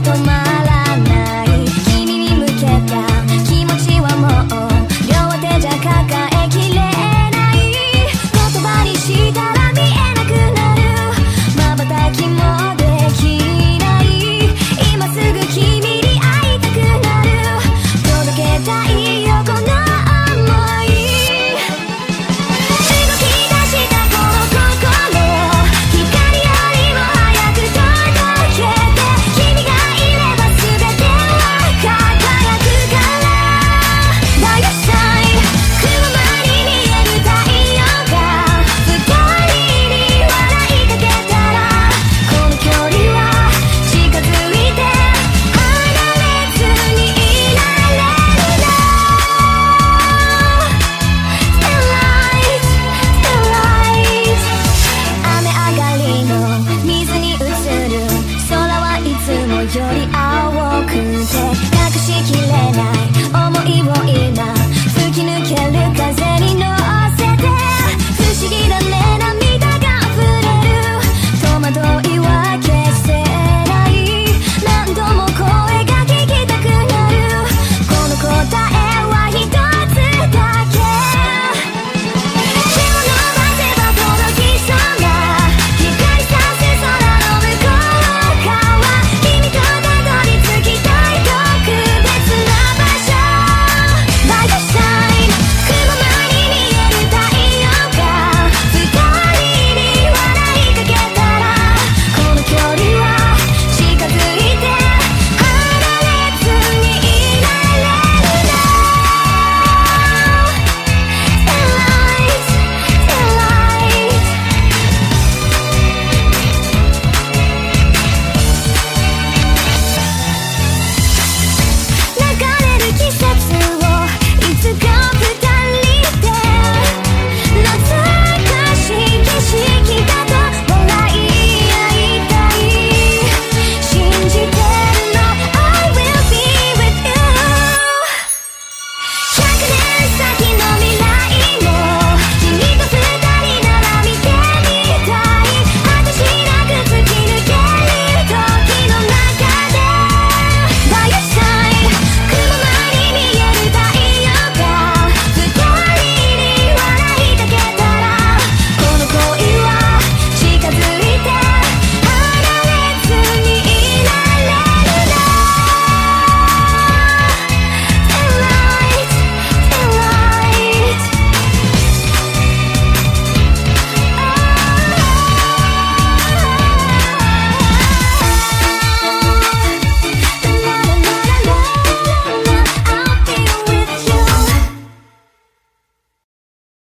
tomar.